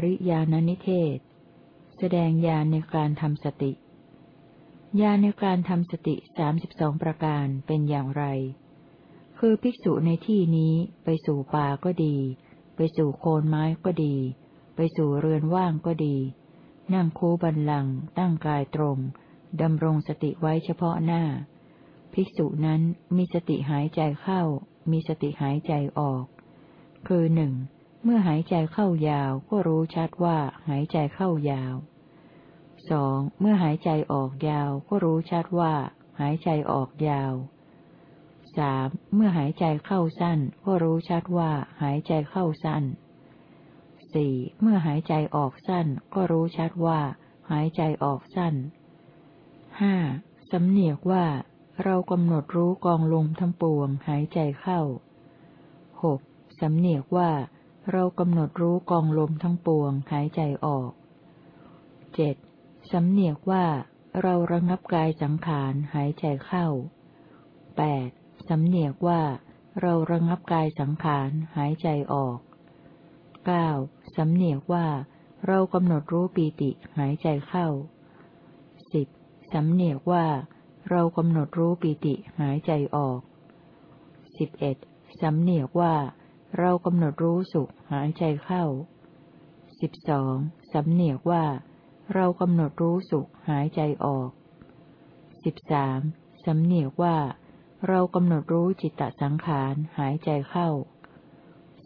ห้าสโตการิยานนิเทศ แสดงญาณในการทำสติญาณในการทำสติสามสิบสองประการเป็นอย่างไร คือภิกษุในที่นี้ไปสู่ป่าก็ดี ไปสู่โคนไม้ก็ดี ไปสู่เรือนว่างก็ดี นั่งคูบันลัง ตั้งกายตรง ดำรงสติไว้เฉพาะหน้า ภิกษุนั้นมีสติหายใจเข้า มีสติหายใจออก คือหนึ่ง เมื่อหายใจเข้ายาวก็รู้ชัดว่าหายใจเข้ายาวสองเมื่อหายใจออกยาวก็รู้ชัดว่าหายใจออกยาวสามเมื่อหายใจเข้าสั้นก็รู้ชัดว่าหายใจเข้าสั้นสี่เมื่อหายใจออกสั้นก็รู้ชัดว่าหายใจออกสั้นห้าสำเนียกว่าเรากำหนดรู้กองลมทั้งปวงหายใจเข้าหกสำเนียกว่า เรากำหนดรู้กองลมทั้งปวงหายใจออกเจ็ดสำเนียกว่า เราระงับกายสังขารหายใจเข้าแปดสำเนียกว่า เราระงับกายสังขารหายใจออกเก้าสำเนียกว่า เรากำหนดรู้ปีติหายใจเข้าสิบสำเนียกว่า เรากำหนดรู้ปีติหายใจออกสิบเอ็ดสำเนียกว่า เรากำหนดรู้สุขหายใจเข้าสิบสองสำเนียกว่า เรากำหนดรู้สุขหายใจออกสิบสามสำเนียกว่า เรากำหนดรู้จิตตสังขารหายใจเข้า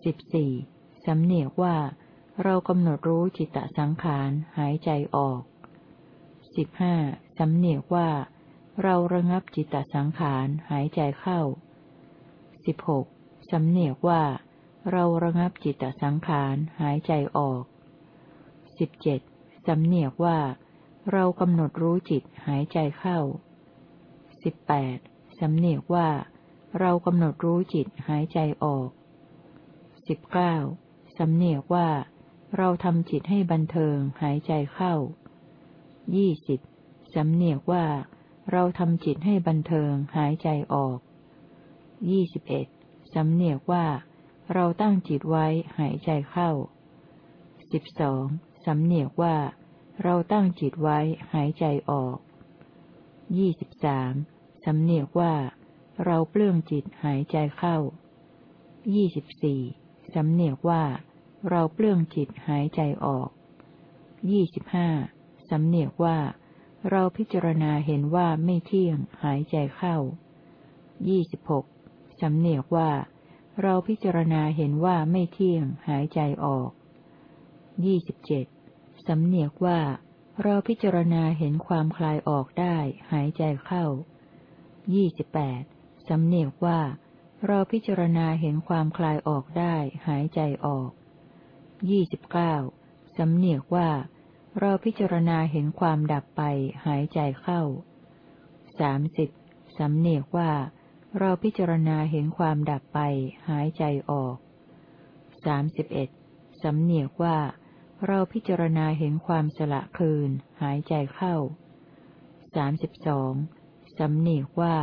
สิบสี่สำเนียกว่า เรากำหนดรู้จิตตสังขารหายใจออกสิบห้าสำเนียกว่า เราระงับจิตตสังขารหายใจเข้าสิบหกสำเนียกว่า เราระงับจิตตสังขารหายใจออกสิบเจ็ดสำเนียกว่า เรากำหนดรู้จิตหายใจเข้าสิบแปดสำเนียกว่า เรากำหนดรู้จิตหายใจออกสิบเก้าสำเนียกว่า เราทำจิตให้บันเทิงหายใจเข้ายี่สิบสำเนียกว่า เราทำจิตให้บันเทิงหายใจออกยี่สิบเอ็ดสำเนียกว่า เราตั้งจิตไว้หายใจเข้าสิบสองสำเนียกว่า เราตั้งจิตไว้หายใจออกยี่สิบสามสำเนียกว่า เราเปลื้องจิตหายใจเข้ายี่สิบสี่สำเนียกว่า เราเปลื้องจิตหายใจออกยี่สิบห้าสำเนียกว่า เราพิจารณาเห็นว่าไม่เที่ยงหายใจเข้ายี่สิบหกสำเนียกว่า เราพิจารณาเห็นว่าไม่เที่ยงหายใจออกยี่สิบเจ็ดสำเนียกว่า เราพิจารณาเห็นความคลายออกได้ หายใจเข้ายี่สิบแปดสำเนียกว่า เราพิจารณาเห็นความคลายออกได้ หายใจออกยี่สิบเก้าสำเนียกว่า เราพิจารณาเห็นความดับไป หายใจเข้าสามสิบสำเนียกว่า เราพิจารณาเห็นความดับไป หายใจออกสามสิบเอ็ดสำเนียกว่า เราพิจารณาเห็นความสละคืน หายใจเข้าสามสิบสองสำเนียกว่า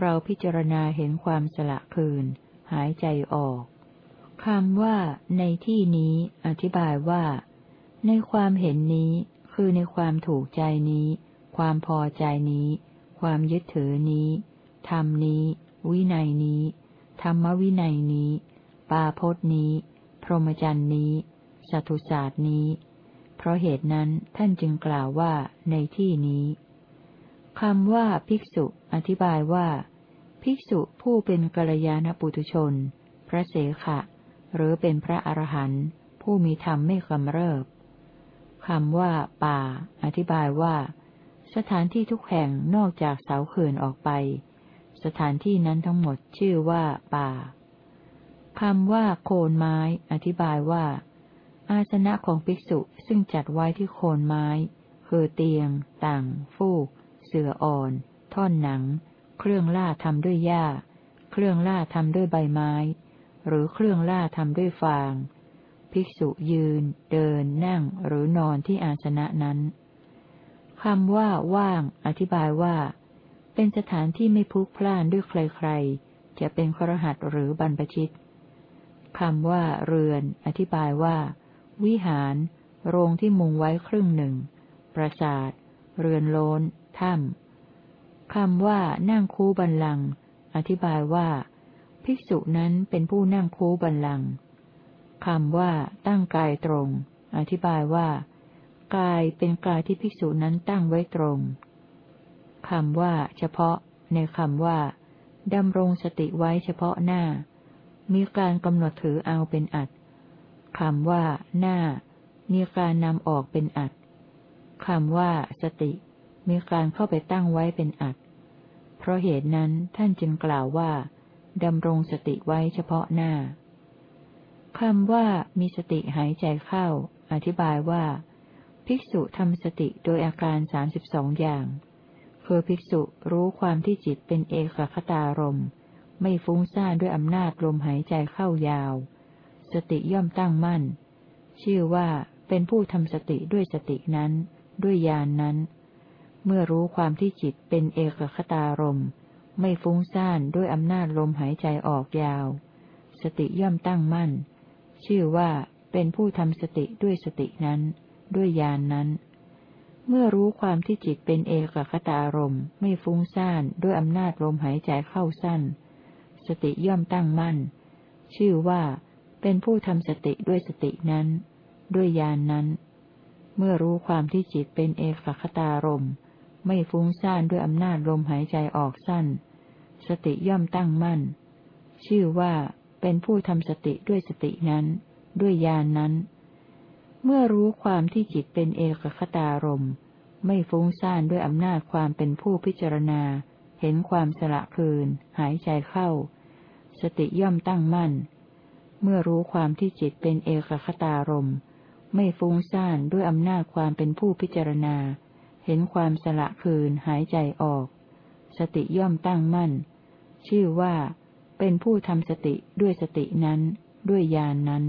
เราพิจารณาเห็นความสละคืน หายใจออกคำว่า ในที่นี้ อธิบายว่า ในความเห็นนี้ คือในความถูกใจนี้ ความพอใจนี้ ความยึดถือนี้ ธรรมนี้ วินัยนี้ ธรรมวินัยนี้ ปาพจนี้ พรหมจรรย์นี้สัตุศาสตร์นี้ เพราะเหตุนั้นท่านจึงกล่าวว่าในที่นี้คำว่าภิกษุอธิบายว่า ภิกษุผู้เป็นกัลยาณปุถุชน พระเสขะ หรือเป็นพระอรหันต์ผู้มีธรรมไม่กำเริบคำว่า ป่า อธิบายว่า สถานที่ทุกแห่งนอกจากเสาเขื่อนออกไป สถานที่นั้นทั้งหมดชื่อว่าป่าคำว่าโคนไม้ อธิบายว่า อาสนะของภิกษุซึ่งจัดไว้ที่โคนไม้ คือเตียง ต่าง ฟูก เสื่ออ่อน ท่อนหนัง เครื่องล่าทำด้วยหญ้า เครื่องล่าทำด้วยใบไม้ หรือเครื่องล่าทำด้วยฟาง ภิกษุยืน เดิน นั่ง หรือนอนที่อาสนะนั้นคำว่าว่าง อธิบายว่า เป็นสถานที่ไม่พุกพล่านด้วยใครๆ จะเป็นครหัสหรือบรรพชิตคำว่า เรือน อธิบายว่า วิหาร โรงที่มุงไว้ครึ่งหนึ่ง ปราสาท เรือนโลนถ้ำคำว่า นั่งคูบันลัง อธิบายว่า ภิกษุนั้นเป็นผู้นั่งคูบันลังคำว่า ตั้งกายตรง อธิบายว่า กายเป็นกายที่ภิกษุนั้นตั้งไว้ตรง คำว่า เฉพาะ ในคำว่าดำรงสติไว้เฉพาะหน้า มีการกำหนดถือเอาเป็นอัดคำว่า หน้า มีการนำออกเป็นอัดคำว่า สติ มีการเข้าไปตั้งไว้เป็นอัดเพราะเหตุนั้นท่านจึงกล่าวว่าดำรงสติไว้เฉพาะหน้าคำว่ามีสติหายใจเข้า อธิบายว่า ภิกษุทำสติโดยอาการสามสิบสองอย่าง คือภิกษุรู้ความที่จิตเป็นเอกคตารม ไม่ฟุ้งซ่านด้วยอำนาจลมหายใจเข้ายาว สติย่อมตั้งมั่น ชื่อว่าเป็นผู้ทำสติด้วยสตินั้น ด้วยญาณนนั้น เมื่อรู้ความที่จิตเป็นเอกคตารม ไม่ฟุ้งซ่านด้วยอำนาจลมหายใจออกยาว สติย่อมตั้งมั่น ชื่อว่าเป็นผู้ทำสติด้วยสตินั้น ด้วยญาณนนั้น เมื่อรู้ความที่จิตเป็นเอกคตารมไม่ฟุ้งซ่านด้วยอำนาจลมหายใจเข้าสั้น สติย่อมตั้งมั่น ชื่อว่า เป็นผู้ทำสติด้วยสตินั้น ด้วยญาณนนั้น เมื่อรู้ความที่จิตเป็นเอกคตารมไม่ฟุ้งซ่านด้วยอำนาจลมหายใจออกสั้น สติย่อมตั้งมั่น ชื่อว่า เป็นผู้ทำสติด้วยสตินั้น ด้วยญาณนนั้น เมื่อรู้ความที่จิตเป็นเอกคตารมไม่ฟุ้งซ่านด้วยอำนาจความเป็นผู้พิจารณา เห็นความสละคืน หายใจเข้า สติย่อมตั้งมั่น เมื่อรู้ความที่จิตเป็นเอกคตารมไม่ฟุ้งซ่านด้วยอำนาจความเป็นผู้พิจารณา เห็นความสละคืน หายใจออก สติย่อมตั้งมั่น ชื่อว่า เป็นผู้ทำสติด้วยสตินั้น ด้วยญาณนนั้น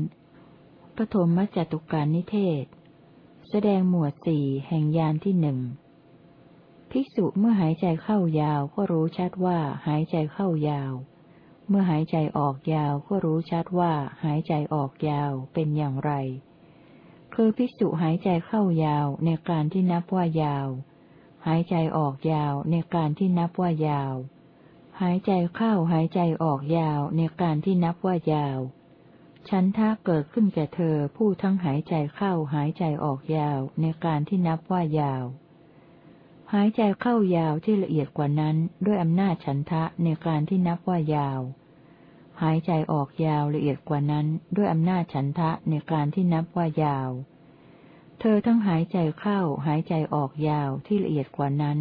ปฐมจตุการนิเทศ แสดงหมวดสี่แห่งยานที่หนึ่งภิกษุเมื่อหายใจเข้ายาวก็รู้ชัดว่าหายใจเข้ายาว เมื่อหายใจออกยาวก็รู้ชัดว่าหายใจออกยาวเป็นอย่างไร คือภิกษุหายใจเข้ายาวในการที่นับว่ายาว หายใจออกยาวในการที่นับว่ายาว หายใจเข้าหายใจออกยาวในการที่นับว่ายาว ฉันทะเกิดขึ้นแก่เธอผู้ทั้งหายใจเข้าหายใจออกยาวในการที่นับว่ายาว หายใจเข้ายาวที่ละเอียดกว่านั้น ด้วยอำนาจฉันทะในการที่นับว่ายาว หายใจออกยาวละเอียดกว่านั้น ด้วยอำนาจฉันทะในการที่นับว่ายาว เธอทั้งหายใจเข้าหายใจออกยาวที่ละเอียดกว่านั้น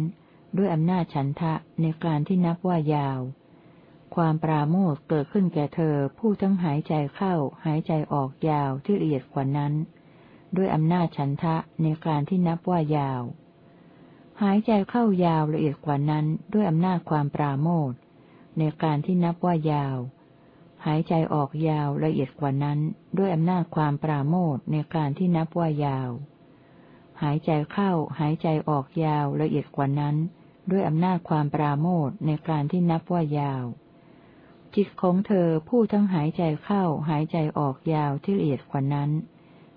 ด้วยอำนาจฉันทะในการที่นับว่ายาว ความปราโมทเกิดขึ้นแก่เธอผู้ทั้งหายใจเข้าหายใจออกยาวที่ละเอียดกว่านั้น ด้วยอำนาจฉันทะในการที่นับว่ายาว หายใจเข้ายาวละเอียดกว่านั้น ด้วยอำนาจความปราโมทในการที่นับว่ายาว หายใจออกยาวละเอียดกว่านั้น ด้วยอำนาจความปราโมทในการที่นับว่ายาว หายใจเข้าหายใจออกยาวละเอียดกว่านั้น ด้วยอำนาจความปราโมทในการที่นับว่ายาว จิตของเธอผู้ทั้งหายใจเข้าหายใจออกยาวที่ละเอียดกว่านั้น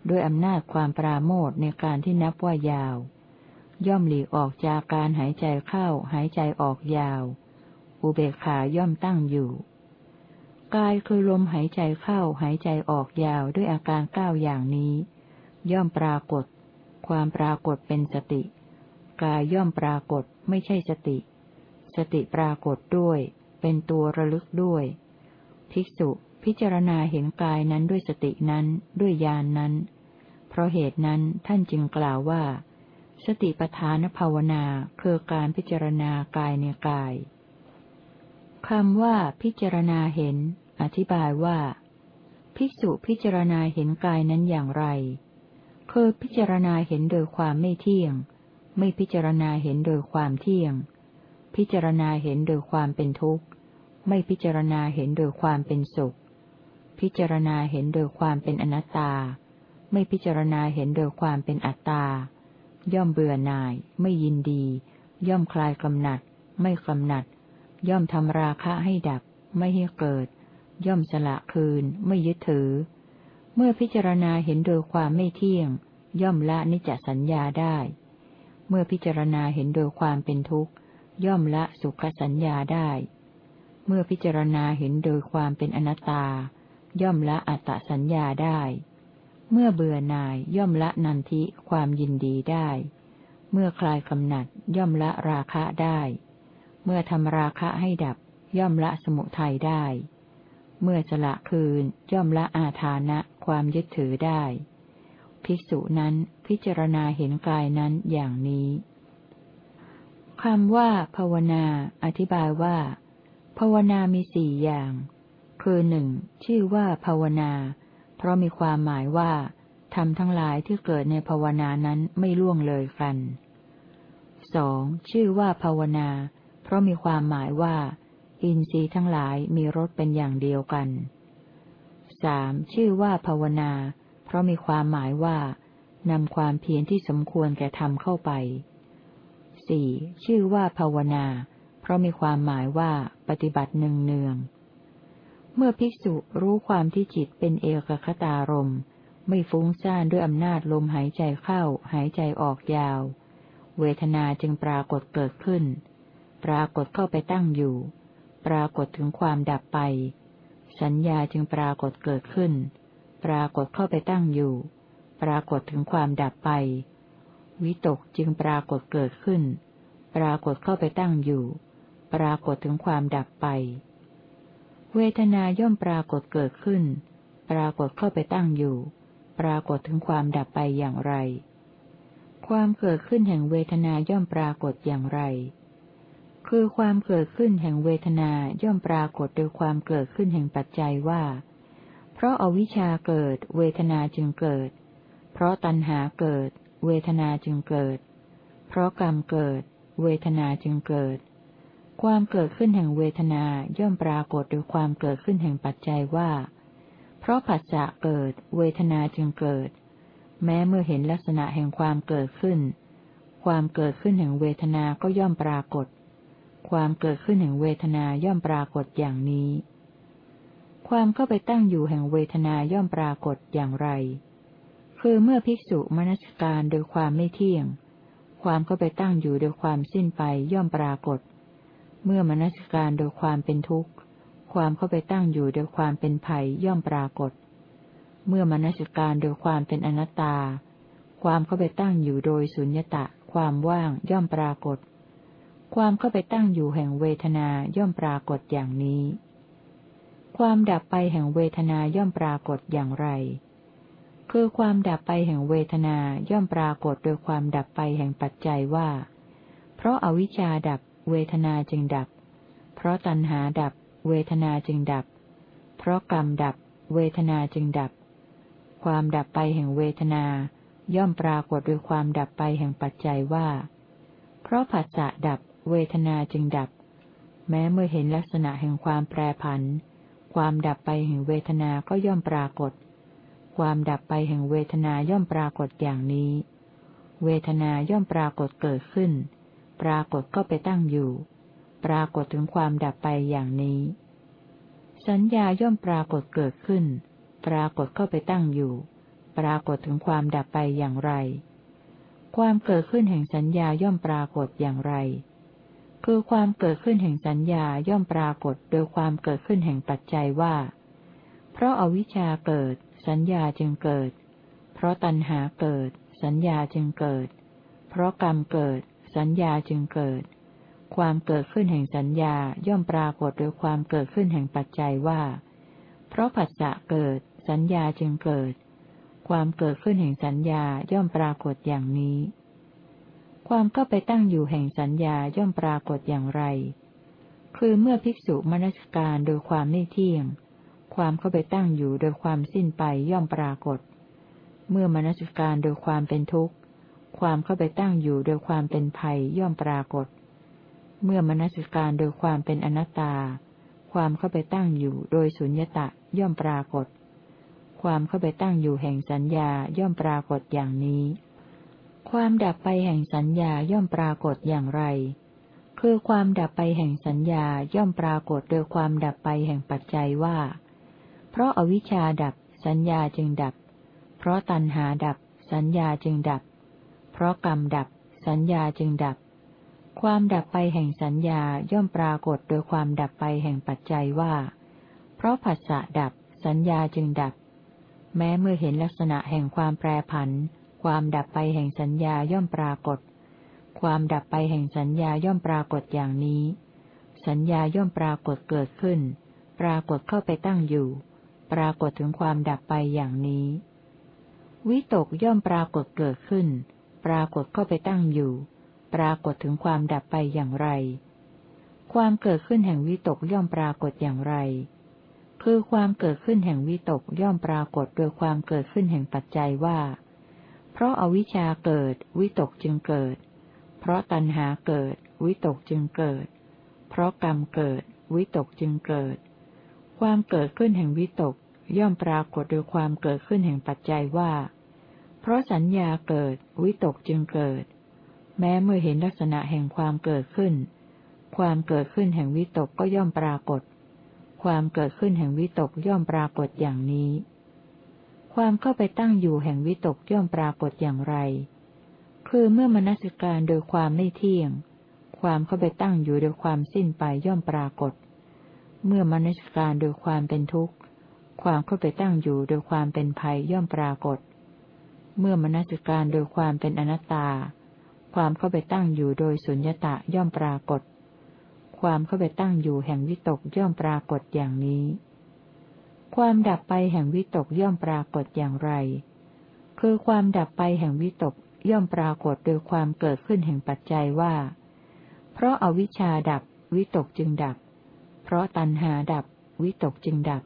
ด้วยอำนาจความปราโมทในการที่นับว่ายาว ย่อมหลีกออกจากการหายใจเข้าหายใจออกยาว อุเบกขาย่อมตั้งอยู่ กายคือลมหายใจเข้าหายใจออกยาวด้วยอาการเก้าอย่างนี้ ย่อมปรากฏ ความปรากฏเป็นสติ กายย่อมปรากฏไม่ใช่สติ สติปรากฏด้วย เป็นตัวระลึกด้วย ภิกษุพิจารณาเห็นกายนั้นด้วยสตินั้นด้วยญาณนนั้น เพราะเหตุนั้นท่านจึงกล่าวว่า สติปทานภาวนาคือการพิจารณากายในกายคำว่าพิจารณาเห็น อธิบายว่า ภิกษุพิจารณาเห็นกายนั้นอย่างไร คือพิจารณาเห็นโดยความไม่เที่ยง ไม่พิจารณาเห็นโดยความเที่ยง พิจารณาเห็นโดยความเป็นทุกข์ ไม่พิจารณาเห็นโดยความเป็นสุข พิจารณาเห็นโดยความเป็นอนัตตา ไม่พิจารณาเห็นโดยความเป็นอัตตา ย่อมเบื่อหน่าย ไม่ยินดี ย่อมคลายกำหนัด ไม่กำหนัด ย่อมทำราคะให้ดับ ไม่ให้เกิด ย่อมสละคืน ไม่ยึดถือ เมื่อพิจารณาเห็นโดยความไม่เที่ยง ย่อมละนิจจสัญญาได้ เมื่อพิจารณาเห็นโดยความเป็นทุกข์ ย่อมละสุขสัญญาได้ เมื่อพิจารณาเห็นโดยความเป็นอนัตตา ย่อมละอัตตสัญญาได้ เมื่อเบื่อหน่ายย่อมละนันทิความยินดีได้ เมื่อคลายกำหนัดย่อมละราคะได้ เมื่อทำราคะให้ดับ ย่อมละสมุทัยได้ เมื่อสละคืนย่อมละอาทานะความยึดถือได้ ภิกษุนั้นพิจารณาเห็นกายนั้นอย่างนี้ คำว่า ภาวนา อธิบายว่า ภาวนามีสี่อย่าง คือหนึ่งชื่อว่าภาวนา เพราะมีความหมายว่าทำทั้งหลายที่เกิดในภาวนานั้นไม่ล่วงเลยกันสองชื่อว่าภาวนา เพราะมีความหมายว่า อินทรีย์ทั้งหลายมีรสเป็นอย่างเดียวกันสามชื่อว่าภาวนา เพราะมีความหมายว่านำความเพียรที่สมควรแก่ทำเข้าไป สี่ชื่อว่าภาวนา เพราะมีความหมายว่าปฏิบัติเนืองเนือง เมื่อภิกษุรู้ความที่จิตเป็นเอกคตารมไม่ฟุ้งซ่านด้วยอำนาจลมหายใจเข้า หายใจออกยาว เวทนาจึงปรากฏเกิดขึ้น ปรากฏเข้าไปตั้งอยู่ ปรากฏถึงความดับไป สัญญาจึงปรากฏเกิดขึ้น ปรากฏเข้าไปตั้งอยู่ ปรากฏถึงความดับไป วิตกจึงปรากฏเกิดขึ้น ปรากฏเข้าไปตั้งอยู่ ปรากฏถึงความดับไป เวทนาย่อมปรากฏเกิดขึ้น ปรากฏเข้าไปตั้งอยู่ ปรากฏถึงความดับไปอย่างไร ความเกิดขึ้นแห่งเวทนาย่อมปรากฏอย่างไร คือความเกิดขึ้นแห่งเวทนาย่อมปรากฏโดยความเกิดขึ้นแห่งปัจจัยว่า เพราะอาวิชชาเกิด เวทนาจึงเกิด เพราะตัณหาเกิด เวทนาจึงเกิด เพราะกรรมเกิด เวทนาจึงเกิด ความเกิดขึ้นแห่งเวทนาย่อมปรากฏโดยความเกิดขึ้นแห่งปัจจัยว่า เพราะผัสสะเกิด เวทนาจึงเกิด แม้เมื่อเห็นลักษณะแห่งความเกิดขึ้น ความเกิดขึ้นแห่งเวทนาก็ย่อมปรากฏ ความเกิดขึ้นแห่งเวทนาย่อมปรากฏอย่างนี้ ความเข้าไปตั้งอยู่แห่งเวทนาย่อมปรากฏอย่างไร คือเมื่อภิกษุมนสการโดยความไม่เที่ยง ความเข้าไปตั้งอยู่โดยความสิ้นไปย่อมปรากฏ เมื่อมนสการโดยความเป็นทุกข์ ความเข้าไปตั้งอยู่โดยความเป็นภัยย่อมปรากฏ เมื่อมนสการโดยความเป็นอนัตตา ความเข้าไปตั้งอยู่โดยสุญญตะ ความว่างย่อมปรากฏ ความเข้าไปตั้งอยู่แห่งเวทนาย่อมปรากฏอย่างนี้ ความดับไปแห่งเวทนาย่อมปรากฏอย่างไร คือความดับไปแห่งเวทนาย่อมปรากฏโดยความดับไปแห่งปัจจัยว่า เพราะอาวิชชาดับเวทนาจึงดับ เพราะตัณหาดับเวทนาจึงดับ เพราะกรรมดับเวทนาจึงดับ ความดับไปแห่งเวทนา ย่อมปรากฏโดยความดับไปแห่งปัจจัยว่า เพราะผัสสะดับเวทนาจึงดับ แม้เมื่อเห็นลักษณะแห่งความแปรผัน ความดับไปแห่งเวทนาก็ย่อมปรากฏ ความดับไปแห่งเวทนาย่อมปรากฏอย่างนี้ เวทนาย่อมปรากฏเกิดขึ้น ปรากฏก็ไปตั้งอยู่ ปรากฏถึงความดับไปอย่างนี้ สัญญาย่อมปรากฏเกิดขึ้น ปรากฏเข้าไปตั้งอยู่ ปรากฏถึงความดับไปอย่างไร ความเกิดขึ้นแห่งสัญญาย่อมปรากฏอย่างไร คือความเกิดขึ้นแห่งสัญญาย่อมปรากฏโดยความเกิดขึ้นแห่งปัจจัยว่า เพราะอาวิชชาเกิด สัญญาจึงเกิด เพราะตัณหาเกิด สัญญาจึงเกิด เพราะกรรมเกิด สัญญาจึงเกิด ความเกิดขึ้นแห่งสัญญาย่อมปรากฏโดยความเกิดขึ้นแห่งปัจจัยว่า เพราะผัสสะเกิด สัญญาจึงเกิด ความเกิดขึ้นแห่งสัญญาย่อมปรากฏอย่างนี้ ความเข้าไปตั้งอยู่แห่งสัญญาย่อมปรากฏอย่างไร คือเมื่อภิกษุมนสการโดยความไม่เที่ยง ความเข้าไปตั้งอยู่โดยความสิ้นไปย่อมปรากฏ เมื่อมนสการโดยความเป็นทุกข์ ความเข้าไปตั้งอยู่โดยความเป็นภัยย่อมปรากฏ เมื่อมนสการโดยความเป็นอนัตตา ความเข้าไปตั้งอยู่โดยสุญญตะย่อมปรากฏ ความเข้าไปตั้งอยู่แห่งสัญญาย่อมปรากฏอย่างนี้ ความดับไปแห่งสัญญาย่อมปรากฏอย่างไรคือความดับไปแห่งสัญญาย่อมปรากฏโดยความดับไปแห่งปัจจัยว่า เพราะอาวิชชาดับ สัญญาจึงดับ เพราะตัณหาดับ สัญญาจึงดับ เพราะกรรมดับ สัญญาจึงดับ ความดับไปแห่งสัญญาย่อมปรากฏโดยความดับไปแห่งปัจจัยว่า เพราะผัสสะดับ สัญญาจึงดับ แม้เมื่อเห็นลักษณะแห่งความแปรผัน ความดับไปแห่งสัญญาย่อมปรากฏ ความดับไปแห่งสัญญาย่อมปรากฏอย่างนี้ สัญญาย่อมปรากฏเกิดขึ้น ปรากฏเข้าไปตั้งอยู่ ปรากฏถึงความดับไปอย่างนี้ วิตกย่อมปรากฏเกิดขึ้น ปรากฏเข้าไปตั้งอยู่ ปรากฏถึงความดับไปอย่างไร ความเกิดขึ้นแห่งวิตกย่อมปรากฏอย่างไร คือความเกิดขึ้นแห่งวิตกย่อมปรากฏโดยความเกิดขึ้นแห่งปัจจัยว่า เพราะอวิชชาเกิด วิตกจึงเกิด เพราะตัณหาเกิด วิตกจึงเกิด เพราะกรรมเกิด วิตกจึงเกิดความเกิดขึ้นแห่งวิตก ย่อมปรากฏโดยความเกิดขึ้นแห่งปัจจัยว่า เพราะสัญญาเกิด วิตกจึงเกิด แม้เมื่อเห็นลักษณะแห่งความเกิดขึ้น ความเกิดขึ้นแห่งวิตกก็ย่อมปรากฏ ความเกิดขึ้นแห่งวิตกย่อมปรากฏอย่างนี้ ความเข้าไปตั้งอยู่แห่งวิตกย่อมปรากฏอย่างไร คือเมื่อมนสิการโดยความไม่เที่ยง ความเข้าไปตั้งอยู่โดยความสิ้นไปย่อมปรากฏ เมื่อมนสิการโดยความเป็นทุกข์ ความเข้าไปตั้งอยู่โดยความเป็นภัยย่อมปรากฏ เมื่อมนสิการโดยความเป็นอนัตตา ความเข้าไปตั้งอยู่โดยสุญญตาย่อมปรากฏ ความเข้าไปตั้งอยู่แห่งวิตกย่อมปรากฏอย่างนี้ ความดับไปแห่งวิตกย่อมปรากฏอย่างไร คือความดับไปแห่งวิตกย่อมปรากฏโดยความเกิดขึ้นแห่งปัจจัยว่า เพราะอาวิชชาดับวิตกจึงดับ เพราะตัณหาดับวิตกจึงดับ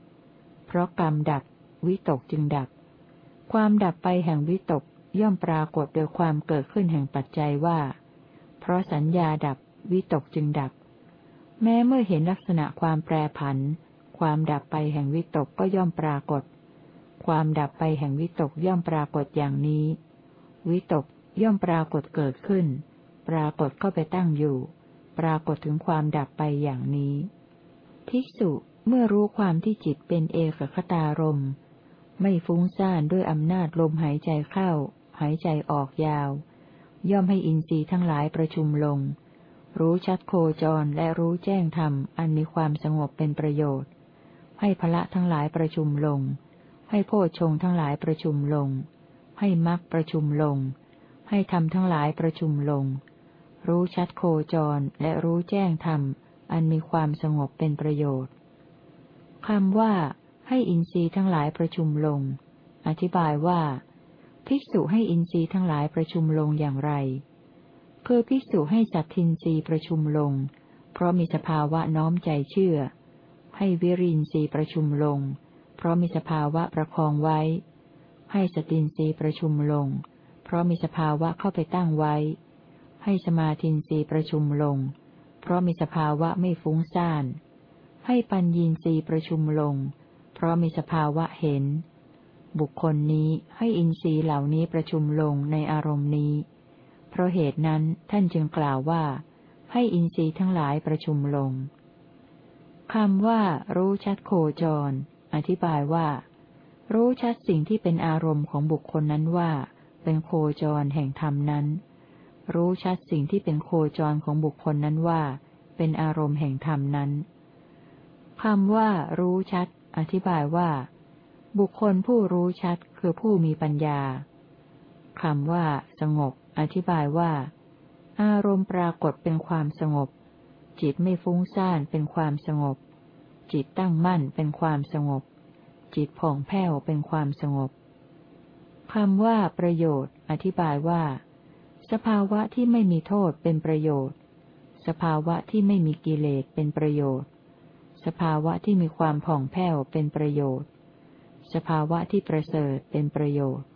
ราะกรรมดับ วิตกจึงดับ ความดับไปแห่งวิตกย่อมปรากฏโดยความเกิดขึ้นแห่งปัจจัยว่า เพราะสัญญาดับ วิตกจึงดับ แม้เมื่อเห็นลักษณะความแปรผัน ความดับไปแห่งวิตกก็ย่อมปรากฏ ความดับไปแห่งวิตกย่อมปรากฏอย่างนี้ วิตกย่อมปรากฏเกิดขึ้น ปรากฏเข้าไปตั้งอยู่ ปรากฏถึงความดับไปอย่างนี้ ภิกษุ เมื่อรู้ความที่จิตเป็นเอกคตารม ไม่ฟุ้งซ่านด้วยอำนาจลมหายใจเข้า หายใจออกยาว ย่อมให้อินทรีย์ทั้งหลายประชุมลง รู้ชัดโคจรและรู้แจ้งธรรมอันมีความสงบเป็นประโยชน์ ให้พละทั้งหลายประชุมลง ให้โพชงทั้งหลายประชุมลง ให้มรรคประชุมลง ให้ธรรมทั้งหลายประชุมลง รู้ชัดโคจรและรู้แจ้งธรรมอันมีความสงบเป็นประโยชน์ คำว่า ให้อินทรีย์ทั้งหลายประชุมลง อธิบายว่า ภิกษุให้อินทรีย์ทั้งหลายประชุมลงอย่างไร เพื่อภิกษุให้สัตทินทรีย์ประชุมลง เพราะมีสภาวะน้อมใจเชื่อ ให้วิรินทรีย์ประชุมลง เพราะมีสภาวะประคองไว้ ให้สตินทรีย์ประชุมลง เพราะมีสภาวะเข้าไปตั้งไว้ ให้สมาธินทรีย์ประชุมลง เพราะมีสภาวะไม่ฟุ้งซ่าน ให้ปัญญีสีประชุมลง เพราะมีสภาวะเห็น บุคคลนี้ให้อินทรีย์เหล่านี้ประชุมลงในอารมณ์นี้ เพราะเหตุนั้นท่านจึงกล่าวว่า ให้อินทรีย์ทั้งหลายประชุมลงคำว่า รู้ชัดโคจร อธิบายว่า รู้ชัดสิ่งที่เป็นอารมณ์ของบุคคลนั้นว่า เป็นโคจรแห่งธรรมนั้น รู้ชัดสิ่งที่เป็นโคจรของบุคคลนั้นว่า เป็นอารมณ์แห่งธรรมนั้น คำว่ารู้ชัด อธิบายว่า บุคคลผู้รู้ชัดคือผู้มีปัญญาคำว่า สงบ อธิบายว่า อารมณ์ปรากฏเป็นความสงบ จิตไม่ฟุ้งซ่านเป็นความสงบ จิตตั้งมั่นเป็นความสงบ จิตผ่องแผ้วเป็นความสงบคำว่า ประโยชน์ อธิบายว่า สภาวะที่ไม่มีโทษเป็นประโยชน์ สภาวะที่ไม่มีกิเลสเป็นประโยชน์ สภาวะที่มีความผ่องแผ้วเป็นประโยชน์ สภาวะที่ประเสริฐเป็นประโยชน์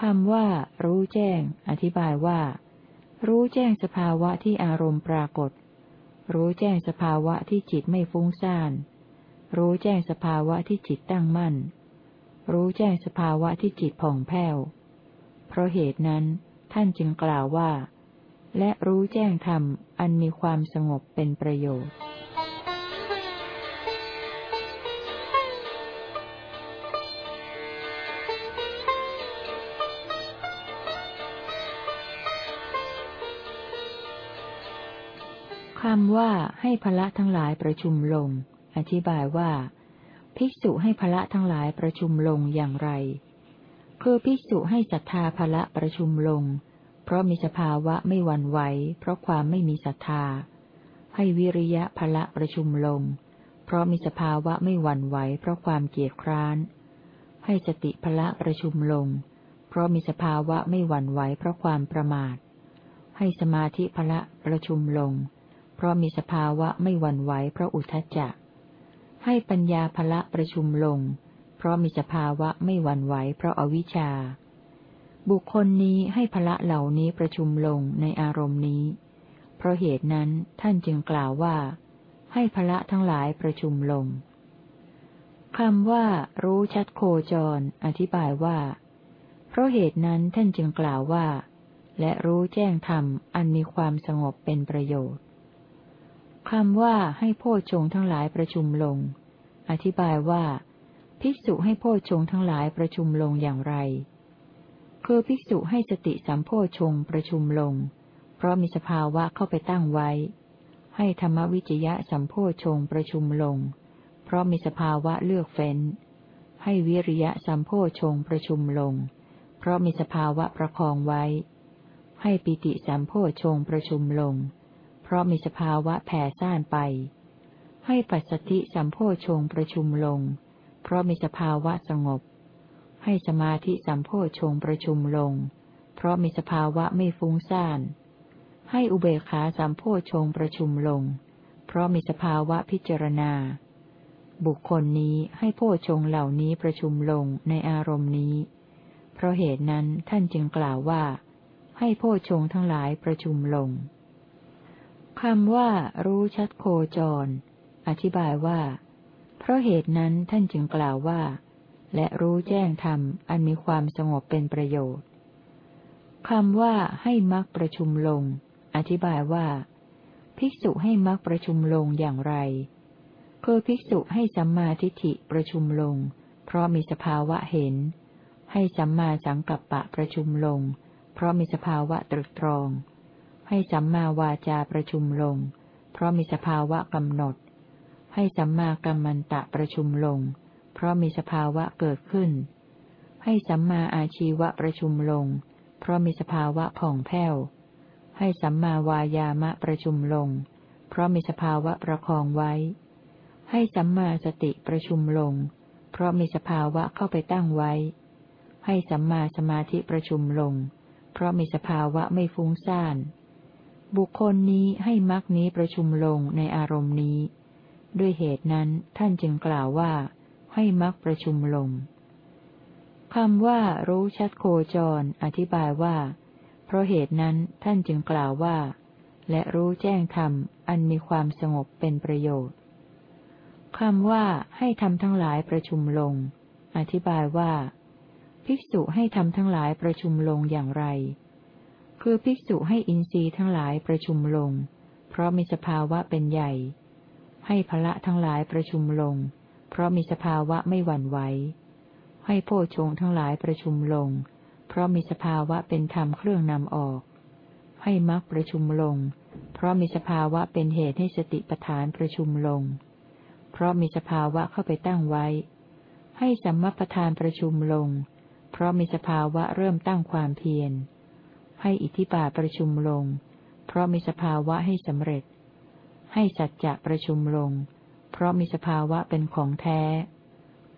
คำว่า รู้แจ้ง อธิบายว่า รู้แจ้งสภาวะที่อารมณ์ปรากฏ รู้แจ้งสภาวะที่จิตไม่ฟุ้งซ่าน รู้แจ้งสภาวะที่จิตตั้งมั่น รู้แจ้งสภาวะที่จิตผ่องแผ้ว เพราะเหตุนั้น ท่านจึงกล่าวว่า และรู้แจ้งธรรมอันมีความสงบเป็นประโยชน์ คำว่าให้พละทั้งหลายประชุมลง อธิบายว่า ภิกษุให้พละทั้งหลายประชุมลงอย่างไร คือภิกษุให้ศรัทธาพละประชุมลง เพราะมีสภาวะไม่หวั่นไหวเพราะความไม่มีศรัทธา ให้วิริยะพละประชุมลง เพราะมีสภาวะไม่หวั่นไหวเพราะความเกียจคร้าน ให้สติพละประชุมลง เพราะมีสภาวะไม่หวั่นไหวเพราะความประมาท ให้สมาธิพละประชุมลง เพราะมีสภาวะไม่หวั่นไหวเพราะอุทจจะให้ปัญญาภละประชุมลง เพราะมีสภาวะไม่หวั่นไหวเพราะอวิชชา บุคคลนี้ให้ภละเหล่านี้ประชุมลงในอารมณ์นี้ เพราะเหตุนั้นท่านจึงกล่าวว่า ให้ภละทั้งหลายประชุมลงคำว่า รู้ชัดโคจร อธิบายว่า เพราะเหตุนั้นท่านจึงกล่าวว่า และรู้แจ้งธรรมอันมีความสงบเป็นประโยชน์ คำว่าให้โพชงทั้งหลายประชุมลง อธิบายว่า ภิกษุให้โพชงทั้งหลายประชุมลงอย่างไร คือภิกษุให้สติสัมโพชงประชุมลง เพราะมีสภาวะเข้าไปตั้งไว้ ให้ธรรมวิจยะสัมโพชงประชุมลง เพราะมีสภาวะเลือกเฟ้น ให้วิริยะสัมโพชงประชุมลง เพราะมีสภาวะประคองไว้ ให้ปิติสัมโพชงประชุมลง เพราะมีสภาวะแผ่ซ่านไป ให้ปัสสติสัมโพชงประชุมลง เพราะมีสภาวะสงบ ให้สมาธิสัมโพชงประชุมลง เพราะมีสภาวะไม่ฟุ้งซ่าน ให้อุเบกขาสัมโพชงประชุมลง เพราะมีสภาวะพิจารณา บุคคลนี้ให้โพชงเหล่านี้ประชุมลงในอารมณ์นี้ เพราะเหตุนั้นท่านจึงกล่าวว่า ให้โพชงทั้งหลายประชุมลง คำว่ารู้ชัดโคจร อธิบายว่า เพราะเหตุนั้นท่านจึงกล่าวว่า และรู้แจ้งธรรมอันมีความสงบเป็นประโยชน์คำว่าให้มักประชุมลง อธิบายว่า ภิกษุให้มักประชุมลงอย่างไรคือภิกษุให้สัมมาทิฏฐิประชุมลง เพราะมีสภาวะเห็น ให้สัมมาสังกัปปะประชุมลง เพราะมีสภาวะตรึกตรอง ให้สัมมาวาจาประชุมลง เพราะมีสภาวะกำหนด ให้สัมมากัมมันตะประชุมลง เพราะมีสภาวะเกิดขึ้น ให้สัมมาอาชีวะประชุมลง เพราะมีสภาวะผ่องแผ้ว ให้สัมมาวายามะประชุมลง เพราะมีสภาวะประคองไว้ ให้สัมมาสติประชุมลง เพราะมีสภาวะเข้าไปตั้งไว้ ให้สัมมาสมาธิประชุมลง เพราะมีสภาวะไม่ฟุ้งซ่าน บุคคลนี้ให้มรรคนี้ประชุมลงในอารมณ์นี้ ด้วยเหตุนั้นท่านจึงกล่าวว่า ให้มรรคประชุมลงคำว่ารู้ชัดโคจร อธิบายว่า เพราะเหตุนั้นท่านจึงกล่าวว่า และรู้แจ้งธรรมอันมีความสงบเป็นประโยชน์คำว่าให้ทำทั้งหลายประชุมลง อธิบายว่า ภิกษุให้ทำทั้งหลายประชุมลงอย่างไร คือภิกษุให้อินทรีย์ทั้งหลายประชุมลง เพราะมีสภาวะเป็นใหญ่ ให้พละทั้งหลายประชุมลง เพราะมีสภาวะไม่หวั่นไหว ให้โพชงทั้งหลายประชุมลง เพราะมีสภาวะเป็นธรรมเครื่องนำออก ให้มรรคประชุมลง เพราะมีสภาวะเป็นเหตุให้สติปทานประชุมลง เพราะมีสภาวะเข้าไปตั้งไว้ ให้สัมมาประธานประชุมลง เพราะมีสภาวะเริ่มตั้งความเพียร ให้อิทธิบาประชุมลง เพราะมีสภาวะให้สำเร็จ ให้สัจจะประชุมลง เพราะมีสภาวะเป็นของแท้